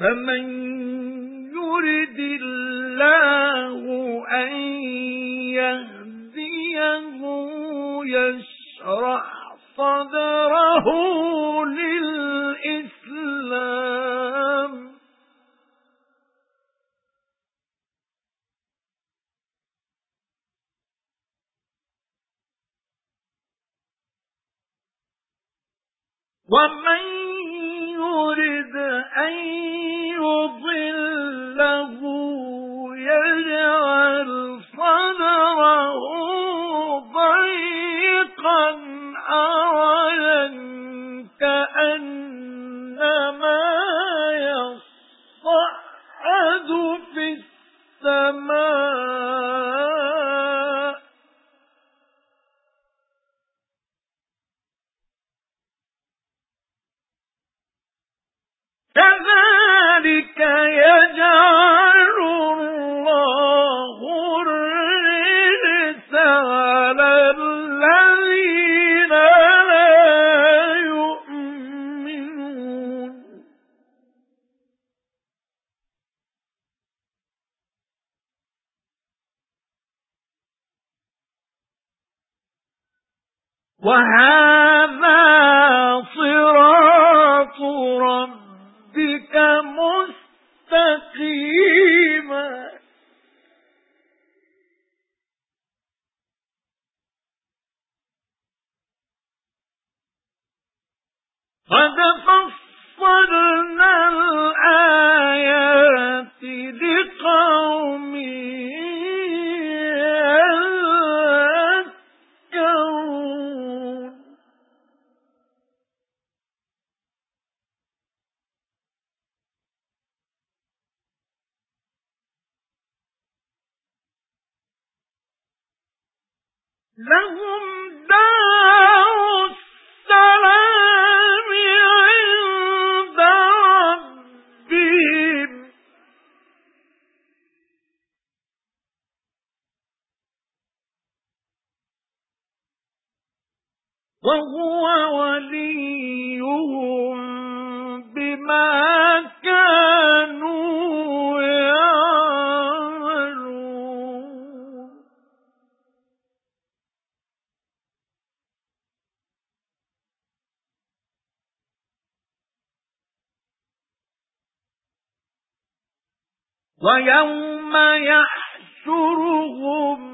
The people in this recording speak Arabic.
فَمَن يُرِدِ اللَّهُ أَن يَهْدِيَهُ يَشْرَحْ صَدْرَهُ لِلْإِسْلَامِ وَمَن يُرِدْ أَن يُضِلَّهُ يَجْعَلْ صَدْرَهُ ضَيِّقًا. كَذَلِكَ يَجْعَلُ اللَّهُ الرِّجْسَ عَلَى الَّذِينَ لَا يُؤْمِنُونَ. وَهَذَا مُسْتَقِيمًا. قَدْ لهم دار السلام عند ربهم. وهو وليهم وَيَوْمَ يَحْشُرُهُمْ